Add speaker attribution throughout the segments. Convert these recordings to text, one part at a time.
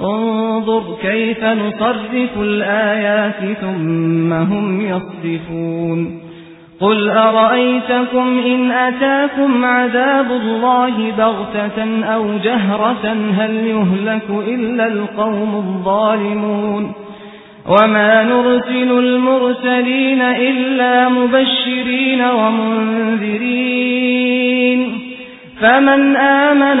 Speaker 1: انظر كيف نصرف الآيات ثم هم يصدفون قل أرأيتكم إن أتاكم عذاب الله بغتة أو جهرة هل يهلك إلا القوم الظالمون؟ وما نرسل المرسلين إلا مبشرين ومنذرين. فمن آمن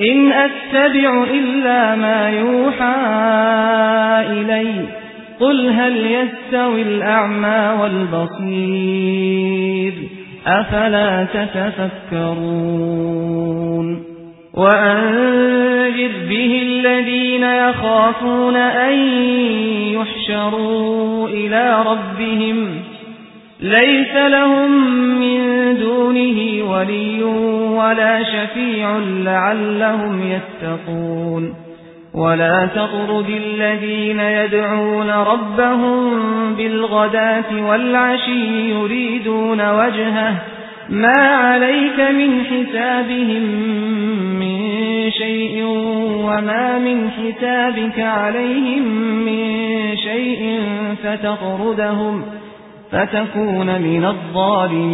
Speaker 1: إن أتبع إلا ما يوحى إلي. قل هل يستوي الأعمى والبصير؟ أفلا تتفكرون؟ وأنذر به الذين يخافون أن يحشروا إلى ربهم. ليس لهم من دونه ولي. ولا شفيع لعلهم يتقون. ولا تطرد الذين يدعون ربهم بالغداة والعشي يريدون وجهه. ما عليك من حسابهم من شيء وما من حسابك عليهم من شيء فتطردهم فتكون من الظالمين.